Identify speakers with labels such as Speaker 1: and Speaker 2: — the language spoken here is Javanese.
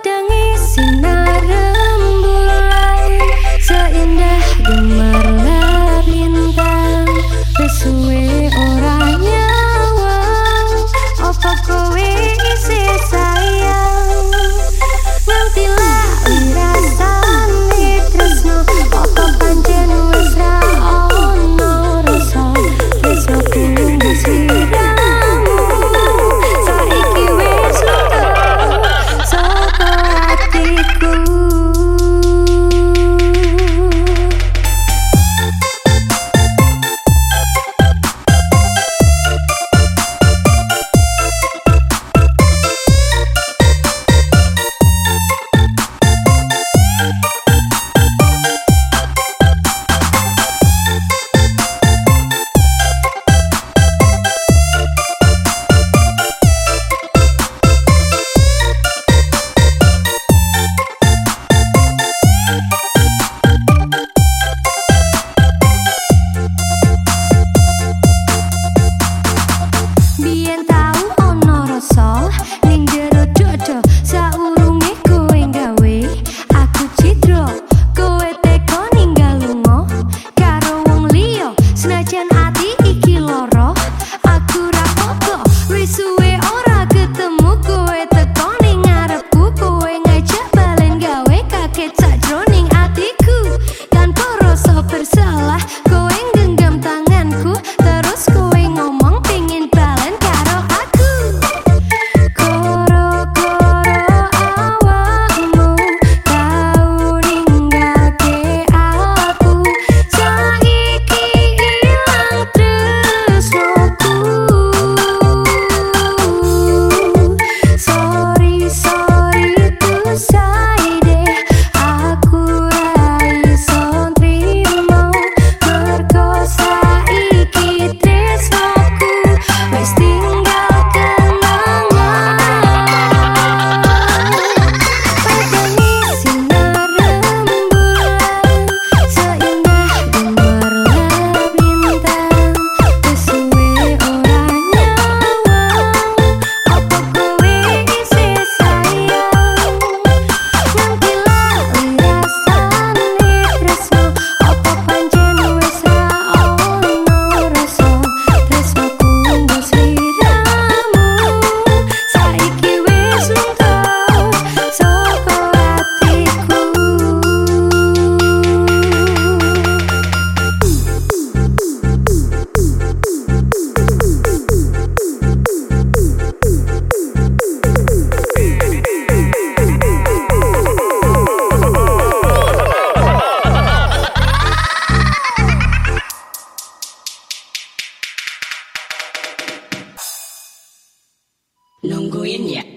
Speaker 1: Wadangi sinar ati iki loro.
Speaker 2: Nungguin ya.